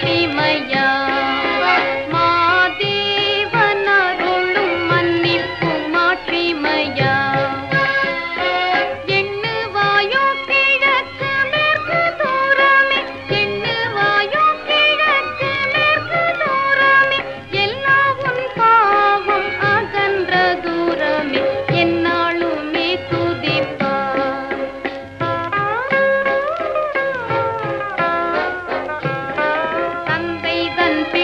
प्रेमया पे